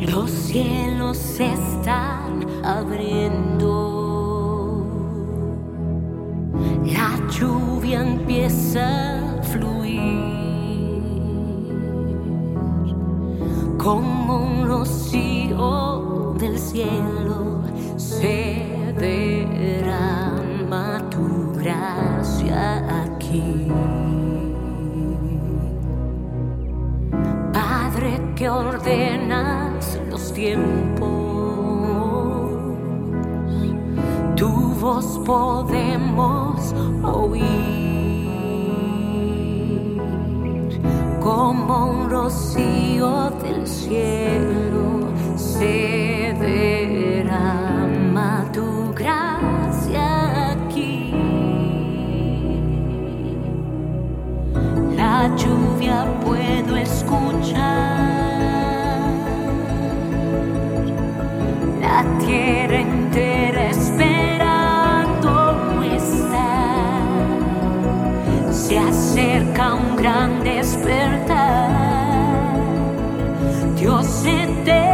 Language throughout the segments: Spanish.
Los cielos están abriendo. La lluvia empieza a fluir. como un rocío del cielo se derrama tu gracia aquí. Padre que ordenas los tiempos, tu voz podemos oír. como un rocío del cielo se derrama tu gracia aquí. La lluvia gran despertar. Dios eterno.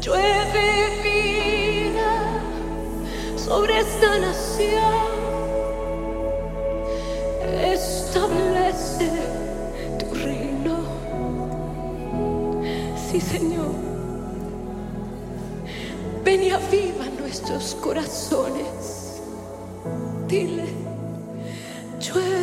Llueve vida sobre esta nación. Establece tu reino. Sí, Señor. Ven y aviva nuestros corazones. Dile, llueve